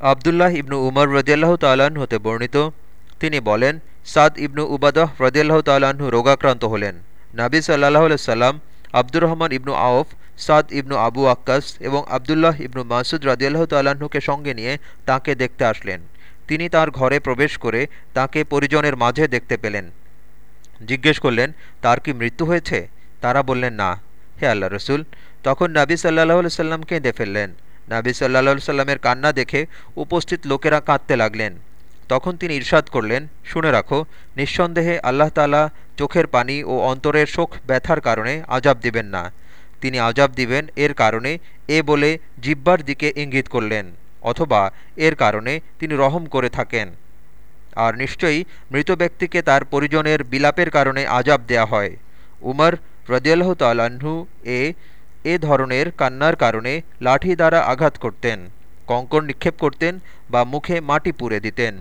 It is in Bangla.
আবদুল্লাহ ইবনু উমর রদিয়াল্লাহ তাল্লাহ্ন হতে বর্ণিত। তিনি বলেন, সাদ ইবনু উবাদহ রদিয়াল্লাহ তাল্লাহ্ন রোগাক্রান্ত হলেন। নাবি সাল্লাহ সাল্লাম আব্দুর রহমান ইবনু আউফ সাদ ইবনু আবু আক্কাস এবং আবদুল্লাহ ইবনু মাসুদ রাজিয়াল্লাহ তাল্লাহ্নকে সঙ্গে নিয়ে তাকে দেখতে আসলেন। তিনি তার ঘরে প্রবেশ করে তাকে পরিজনের মাঝে দেখতে পেলেন। জিজ্ঞেস করলেন, তার কি মৃত্যু হয়েছে? তারা বললেন, না। হে আল্লাহ রসুল, তখন নাবি সাল্লাহ সাল্লাম কেঁদে ফেললেন। নাবি সাল্লাহ সাল্লামের কান্না দেখে উপস্থিত লোকেরা কাঁদতে লাগলেন। তখন তিনি ইরশাদ করলেন, শুনে রাখো, নিঃসন্দেহে আল্লাহ তালা চোখের পানি ও অন্তরের শোক ব্যথার কারণে আজাব দিবেন না। তিনি আজাব দিবেন এর কারণে এ বলে জিব্বার দিকে ইঙ্গিত করলেন, অথবা এর কারণে তিনি রহম করে থাকেন। আর নিশ্চয়ই মৃত ব্যক্তিকে তার পরিজনের বিলাপের কারণে আজাব দেয়া হয়। উমর রদিয়াল্লাহ তাল্লাহ্ন এ এ ধরনের কান্নার কারণে লাঠি দ্বারা আঘাত করতেন কঙ্কর নিক্ষেপ করতেন বা মুখে মাটি পুরে দিতেন।